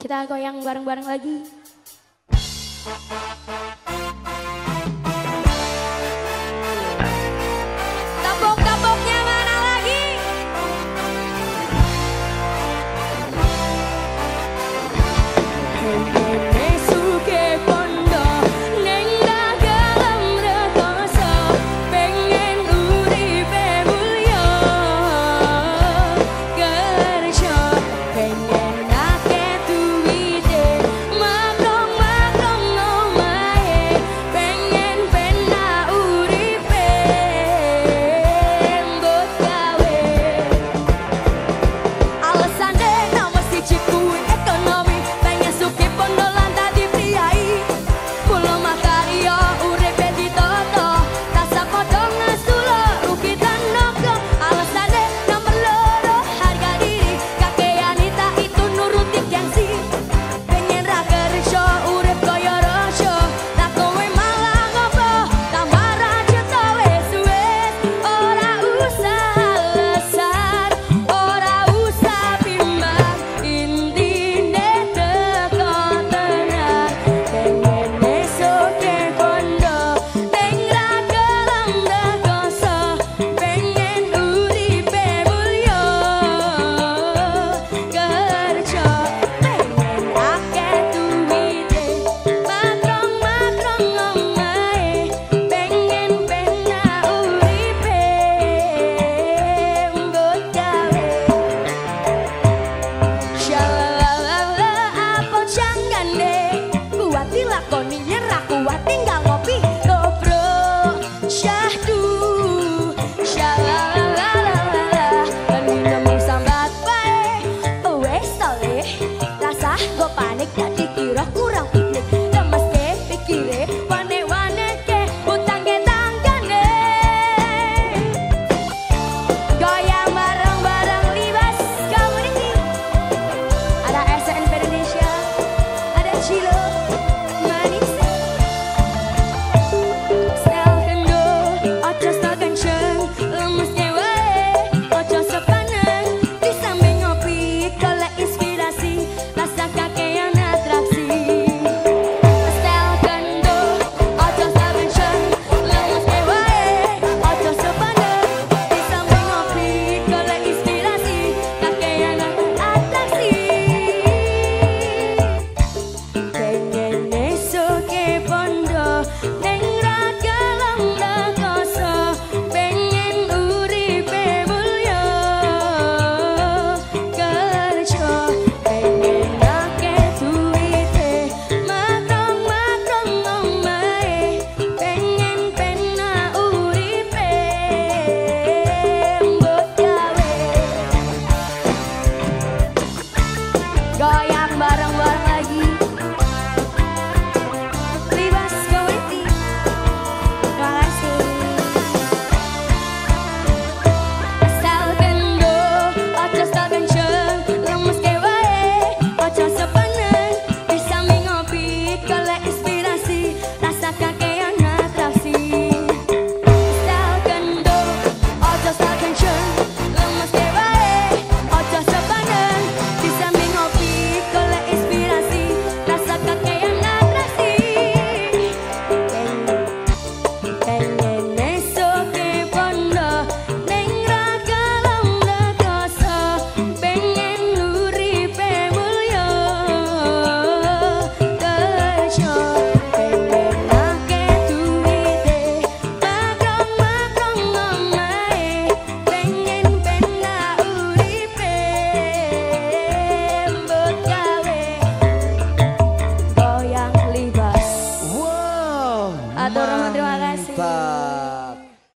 Kita goyang bareng-bareng lagi. Thank you. mana lagi? Kuatilah kuat dilakoni nyerah kuat